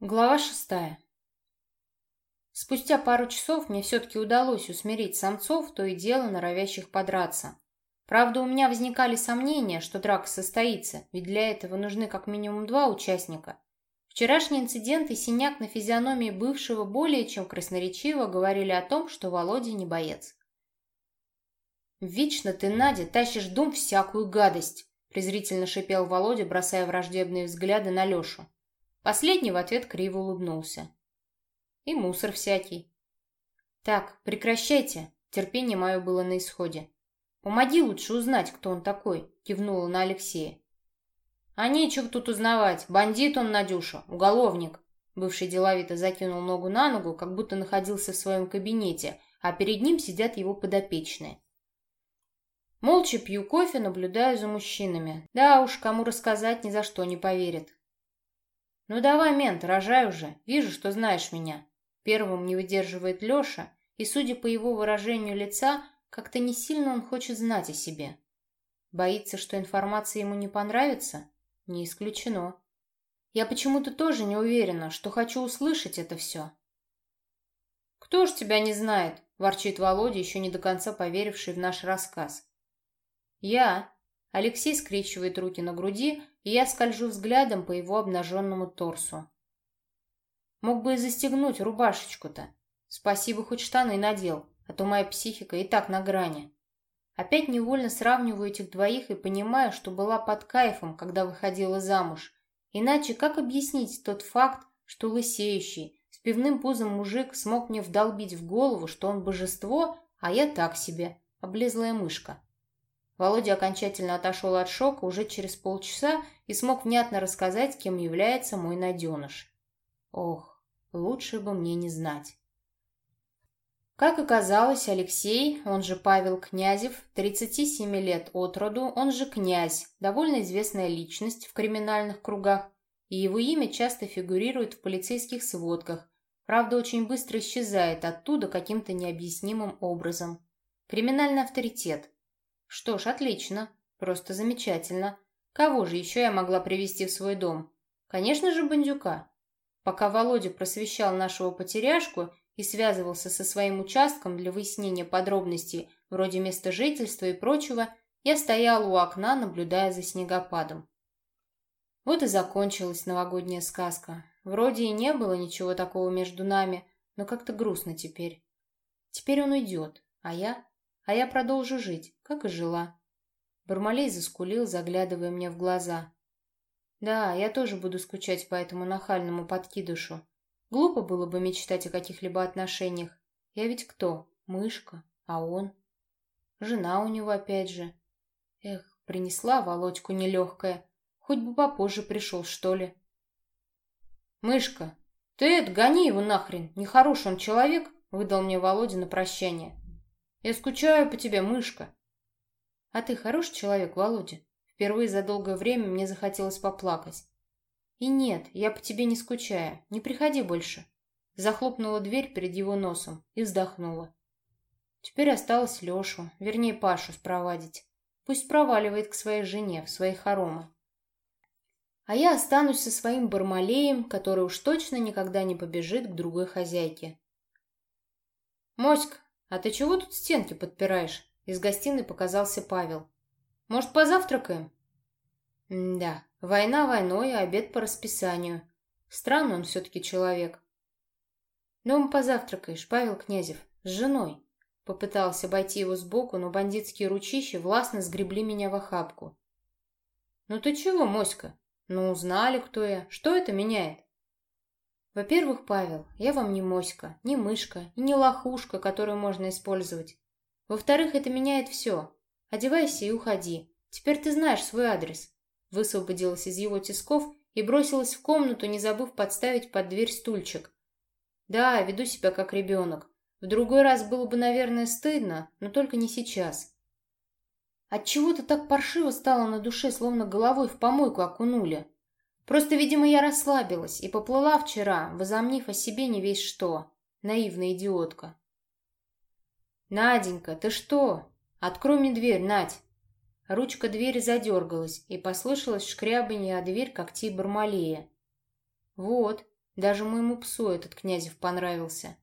Глава шестая. Спустя пару часов мне все-таки удалось усмирить самцов, то и дело норовящих подраться. Правда, у меня возникали сомнения, что драка состоится, ведь для этого нужны как минимум два участника. Вчерашний инцидент и синяк на физиономии бывшего более чем красноречиво говорили о том, что Володя не боец. «Вечно ты, Надя, тащишь дом всякую гадость!» презрительно шипел Володя, бросая враждебные взгляды на Лешу. Последний в ответ криво улыбнулся. И мусор всякий. Так, прекращайте. Терпение мое было на исходе. Помоги лучше узнать, кто он такой, кивнула на Алексея. А нечего тут узнавать. Бандит он, Надюша, уголовник. Бывший деловито закинул ногу на ногу, как будто находился в своем кабинете, а перед ним сидят его подопечные. Молча пью кофе, наблюдаю за мужчинами. Да уж, кому рассказать ни за что не поверит. «Ну давай, мент, рожай уже. Вижу, что знаешь меня». Первым не выдерживает Леша, и, судя по его выражению лица, как-то не сильно он хочет знать о себе. Боится, что информация ему не понравится? Не исключено. Я почему-то тоже не уверена, что хочу услышать это все. «Кто ж тебя не знает?» – ворчит Володя, еще не до конца поверивший в наш рассказ. «Я». Алексей скрещивает руки на груди, и я скольжу взглядом по его обнаженному торсу. Мог бы и застегнуть рубашечку-то. Спасибо, хоть штаны надел, а то моя психика и так на грани. Опять невольно сравниваю этих двоих и понимаю, что была под кайфом, когда выходила замуж. Иначе как объяснить тот факт, что лысеющий, с пивным пузом мужик смог мне вдолбить в голову, что он божество, а я так себе, облезлая мышка. Володя окончательно отошел от шока уже через полчаса и смог внятно рассказать, кем является мой найденыш. Ох, лучше бы мне не знать. Как оказалось, Алексей, он же Павел Князев, 37 лет от роду, он же князь, довольно известная личность в криминальных кругах, и его имя часто фигурирует в полицейских сводках, правда, очень быстро исчезает оттуда каким-то необъяснимым образом. Криминальный авторитет – что ж, отлично. Просто замечательно. Кого же еще я могла привести в свой дом? Конечно же, бандюка. Пока Володя просвещал нашего потеряшку и связывался со своим участком для выяснения подробностей вроде места жительства и прочего, я стояла у окна, наблюдая за снегопадом. Вот и закончилась новогодняя сказка. Вроде и не было ничего такого между нами, но как-то грустно теперь. Теперь он уйдет, а я а я продолжу жить, как и жила. Бармалей заскулил, заглядывая мне в глаза. Да, я тоже буду скучать по этому нахальному подкидышу. Глупо было бы мечтать о каких-либо отношениях. Я ведь кто? Мышка. А он? Жена у него опять же. Эх, принесла Володьку нелегкая. Хоть бы попозже пришел, что ли. Мышка, ты это, гони его нахрен. Нехороший он человек, выдал мне Володя на прощание. Я скучаю по тебе, мышка. А ты хороший человек, Володя? Впервые за долгое время мне захотелось поплакать. И нет, я по тебе не скучаю. Не приходи больше. Захлопнула дверь перед его носом и вздохнула. Теперь осталось Лешу, вернее Пашу, спровадить. Пусть проваливает к своей жене, в свои хоромы. А я останусь со своим бармалеем, который уж точно никогда не побежит к другой хозяйке. «Моська, «А ты чего тут стенки подпираешь?» Из гостиной показался Павел. «Может, позавтракаем?» «Да, война войной, а обед по расписанию. Странный он все-таки человек». «Дома позавтракаешь, Павел Князев, с женой». Попытался обойти его сбоку, но бандитские ручища властно сгребли меня в охапку. «Ну ты чего, Моська? Ну, узнали, кто я. Что это меняет?» Во-первых, Павел, я вам не моська, не мышка и не лохушка, которую можно использовать. Во-вторых, это меняет все. Одевайся и уходи. Теперь ты знаешь свой адрес. Высвободилась из его тисков и бросилась в комнату, не забыв подставить под дверь стульчик. Да, веду себя как ребенок. В другой раз было бы, наверное, стыдно, но только не сейчас. Отчего-то так паршиво стало на душе, словно головой в помойку окунули. Просто, видимо, я расслабилась и поплыла вчера, возомнив о себе не весь что. Наивная идиотка. «Наденька, ты что? Открой мне дверь, Надь!» Ручка двери задергалась, и послышалось шкрябанье о дверь когтей Бармалея. «Вот, Даже моему псу этот Князев понравился.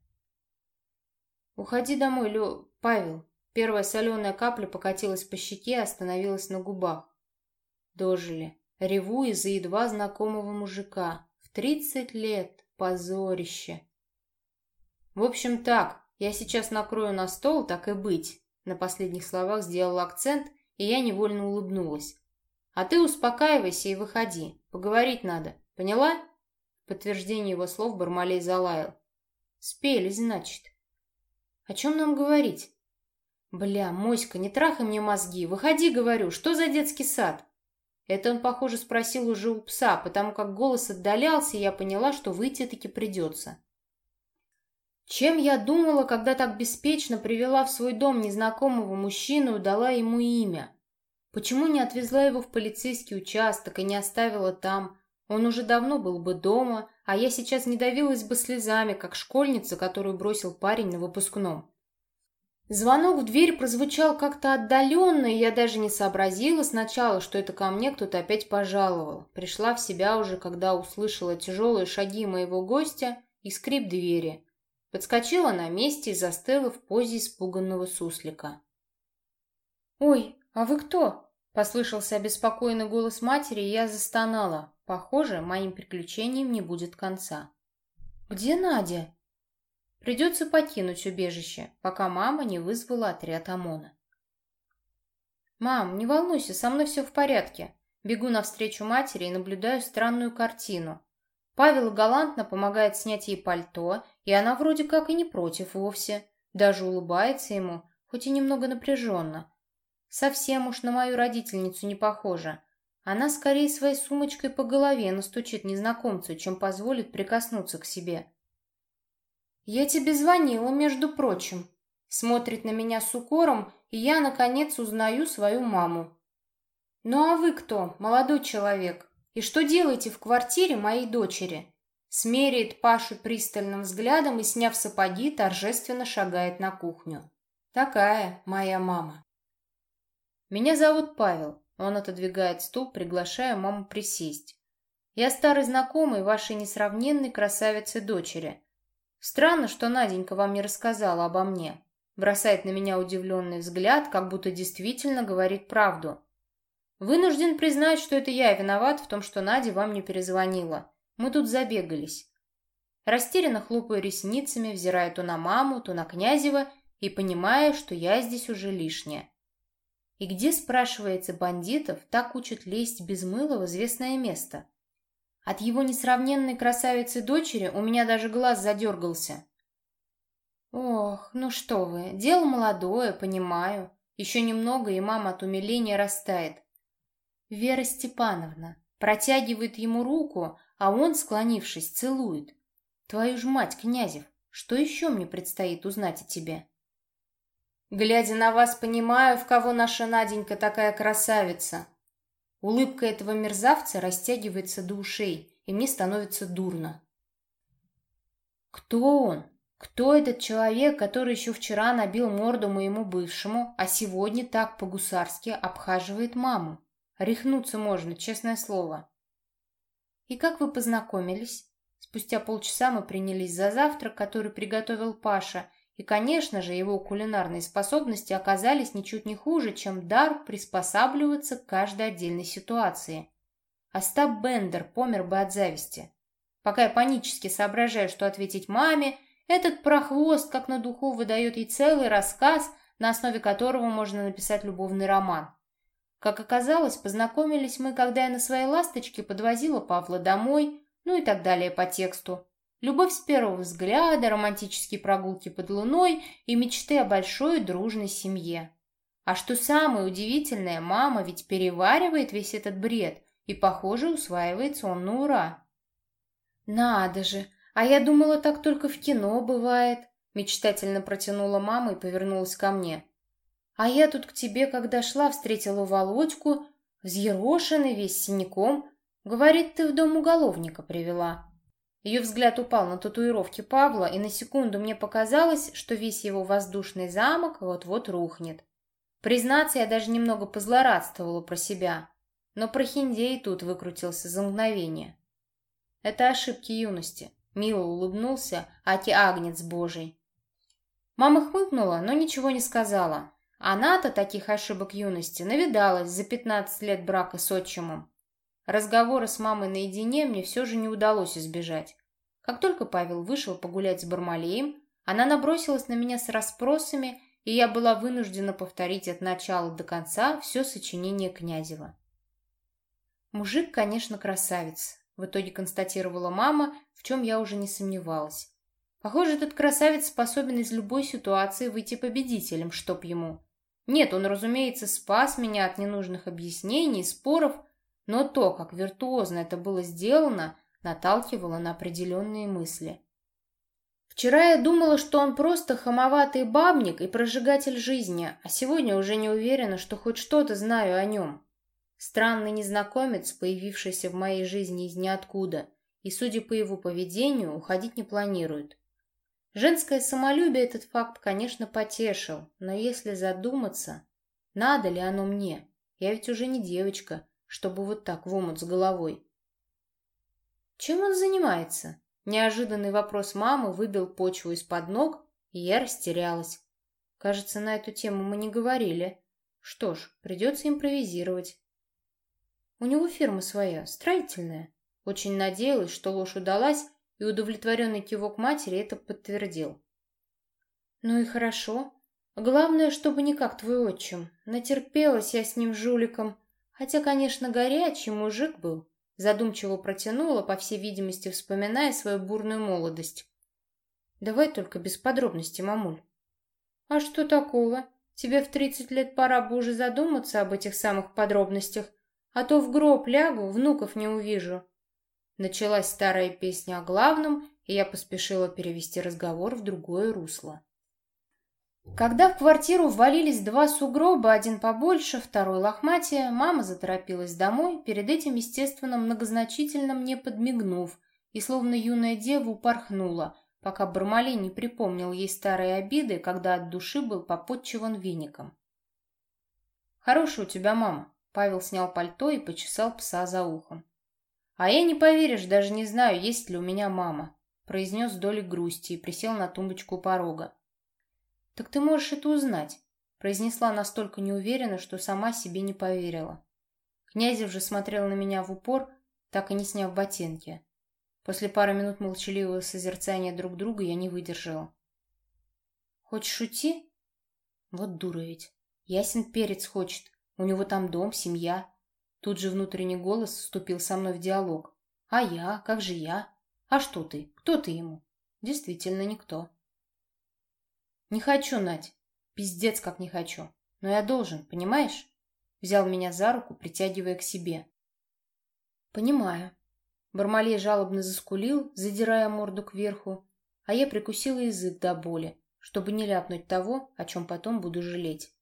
«Уходи домой, Лё... Павел». Первая соленая капля покатилась по щеке и остановилась на губах. Дожили. Реву из-за едва знакомого мужика. В тридцать лет. Позорище. В общем так, я сейчас накрою на стол, так и быть. На последних словах сделал акцент, и я невольно улыбнулась. А ты успокаивайся и выходи. Поговорить надо. Поняла? В подтверждение его слов Бармалей залаял. Спелись, значит. О чем нам говорить? Бля, Моська, не трахай мне мозги. Выходи, говорю, что за детский сад? Это он, похоже, спросил уже у пса, потому как голос отдалялся, и я поняла, что выйти таки придется. Чем я думала, когда так беспечно привела в свой дом незнакомого мужчину и дала ему имя? Почему не отвезла его в полицейский участок и не оставила там? Он уже давно был бы дома, а я сейчас не давилась бы слезами, как школьница, которую бросил парень на выпускном. Звонок в дверь прозвучал как-то отдаленно, и я даже не сообразила сначала, что это ко мне кто-то опять пожаловал. Пришла в себя уже, когда услышала тяжелые шаги моего гостя и скрип двери. Подскочила на месте и застыла в позе испуганного суслика. «Ой, а вы кто?» — послышался обеспокоенный голос матери, и я застонала. Похоже, моим приключениям не будет конца. «Где Надя?» Придется покинуть убежище, пока мама не вызвала отряд ОМОНа. «Мам, не волнуйся, со мной все в порядке». Бегу навстречу матери и наблюдаю странную картину. Павел галантно помогает снять ей пальто, и она вроде как и не против вовсе. Даже улыбается ему, хоть и немного напряженно. Совсем уж на мою родительницу не похожа. Она скорее своей сумочкой по голове настучит незнакомцу, чем позволит прикоснуться к себе. «Я тебе звонила, между прочим». Смотрит на меня с укором, и я, наконец, узнаю свою маму. «Ну а вы кто, молодой человек? И что делаете в квартире моей дочери?» Смеряет Пашу пристальным взглядом и, сняв сапоги, торжественно шагает на кухню. «Такая моя мама». «Меня зовут Павел». Он отодвигает стул, приглашая маму присесть. «Я старый знакомый вашей несравненной красавицы дочери». Странно, что Наденька вам не рассказала обо мне. Бросает на меня удивленный взгляд, как будто действительно говорит правду. Вынужден признать, что это я виноват в том, что Надя вам не перезвонила. Мы тут забегались. Растерянно хлопаю ресницами, взирая то на маму, то на Князева и понимая, что я здесь уже лишняя. И где, спрашивается, бандитов так учат лезть без мыла в известное место? От его несравненной красавицы дочери у меня даже глаз задергался. Ох, ну что вы, дело молодое, понимаю. Еще немного, и мама от умиления растает. Вера Степановна протягивает ему руку, а он, склонившись, целует. Твою ж мать, Князев, что еще мне предстоит узнать о тебе? Глядя на вас, понимаю, в кого наша Наденька такая красавица. Улыбка этого мерзавца растягивается до ушей, и мне становится дурно. Кто он? Кто этот человек, который еще вчера набил морду моему бывшему, а сегодня так по-гусарски обхаживает маму? Рехнуться можно, честное слово. И как вы познакомились? Спустя полчаса мы принялись за завтрак, который приготовил Паша, и, конечно же, его кулинарные способности оказались ничуть не хуже, чем дар приспосабливаться к каждой отдельной ситуации. Остап Бендер помер бы от зависти. Пока я панически соображаю, что ответить маме, этот прохвост как на духу выдает ей целый рассказ, на основе которого можно написать любовный роман. Как оказалось, познакомились мы, когда я на своей «Ласточке» подвозила Павла домой, ну и так далее по тексту. Любовь с первого взгляда, романтические прогулки под луной и мечты о большой дружной семье. А что самое удивительное, мама ведь переваривает весь этот бред, и, похоже, усваивается он на ура. «Надо же! А я думала, так только в кино бывает!» Мечтательно протянула мама и повернулась ко мне. «А я тут к тебе, когда шла, встретила Володьку, взъерошенный, весь синяком. Говорит, ты в дом уголовника привела». Ее взгляд упал на татуировки Павла, и на секунду мне показалось, что весь его воздушный замок вот-вот рухнет. Признаться, я даже немного позлорадствовала про себя, но про Хиндей тут выкрутился за мгновение. Это ошибки юности. Мило улыбнулся Аки Агнец Божий. Мама хмыкнула, но ничего не сказала. Она-то таких ошибок юности навидалась за 15 лет брака с отчимом. Разговора с мамой наедине мне все же не удалось избежать. Как только Павел вышел погулять с Бармалеем, она набросилась на меня с расспросами, и я была вынуждена повторить от начала до конца все сочинение Князева. Мужик, конечно, красавец, в итоге констатировала мама, в чем я уже не сомневалась. Похоже, этот красавец способен из любой ситуации выйти победителем, чтоб ему. Нет, он, разумеется, спас меня от ненужных объяснений, споров, но то, как виртуозно это было сделано, наталкивало на определенные мысли. Вчера я думала, что он просто хамоватый бабник и прожигатель жизни, а сегодня уже не уверена, что хоть что-то знаю о нем. Странный незнакомец, появившийся в моей жизни из ниоткуда, и, судя по его поведению, уходить не планирует. Женское самолюбие этот факт, конечно, потешил, но если задуматься, надо ли оно мне? Я ведь уже не девочка, чтобы вот так в омут с головой. Чем он занимается? Неожиданный вопрос мамы выбил почву из-под ног, и я растерялась. Кажется, на эту тему мы не говорили. Что ж, придется импровизировать. У него фирма своя, строительная. Очень надеялась, что ложь удалась, и удовлетворенный кивок матери это подтвердил. Ну и хорошо. Главное, чтобы не как твой отчим. Натерпелась я с ним жуликом. Хотя, конечно, горячий мужик был. Задумчиво протянула, по всей видимости, вспоминая свою бурную молодость. Давай только без подробностей, мамуль. А что такого? Тебе в тридцать лет пора бы уже задуматься об этих самых подробностях, а то в гроб лягу, внуков не увижу. Началась старая песня о главном, и я поспешила перевести разговор в другое русло. Когда в квартиру ввалились два сугроба, один побольше, второй лохматия, мама заторопилась домой, перед этим, естественно, многозначительно мне подмигнув, и словно юная дева упорхнула, пока Бармалей не припомнил ей старые обиды, когда от души был попотчеван веником. «Хорошая у тебя мама», — Павел снял пальто и почесал пса за ухом. «А я не поверишь, даже не знаю, есть ли у меня мама», — произнес долей грусти и присел на тумбочку порога. «Так ты можешь это узнать», — произнесла настолько неуверенно, что сама себе не поверила. Князев же смотрел на меня в упор, так и не сняв ботинки. После пары минут молчаливого созерцания друг друга я не выдержала. «Хочешь шути?» «Вот дура ведь. Ясен перец хочет. У него там дом, семья». Тут же внутренний голос вступил со мной в диалог. «А я? Как же я? А что ты? Кто ты ему?» «Действительно никто». «Не хочу, Надь. Пиздец, как не хочу. Но я должен, понимаешь?» Взял меня за руку, притягивая к себе. «Понимаю». Бармалей жалобно заскулил, задирая морду кверху, а я прикусила язык до боли, чтобы не ляпнуть того, о чем потом буду жалеть.